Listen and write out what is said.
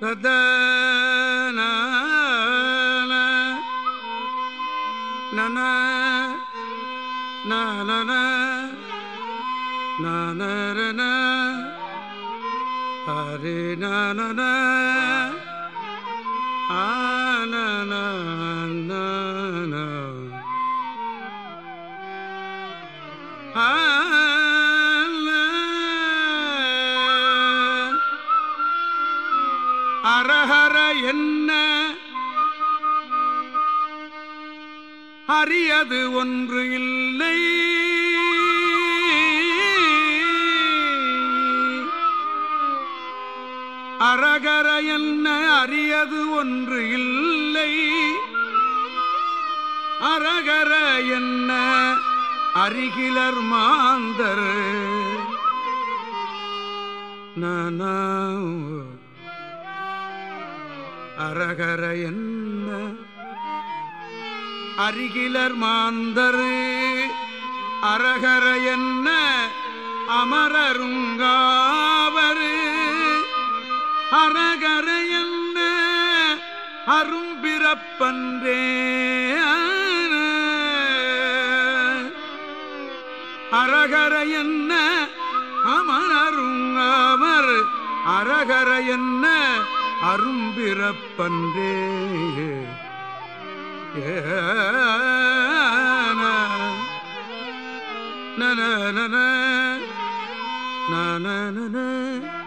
தத நன நன நன ஹரஹர என்ன? அரியது ஒன்று இல்லை. அரகர என்ன? அரியது ஒன்று இல்லை. அரகர என்ன? அருகிலர் மாந்தர். நானா அரகர என்ன அருகிலர் மாந்தரு அரகர என்ன அமரருங்காவரு அரகர என்ன அரும்பிறப்பன்றே அரகர என்ன அமரருங்காவர் அரகர என்ன அரும்பிறப்பன்றே. நன நன நன.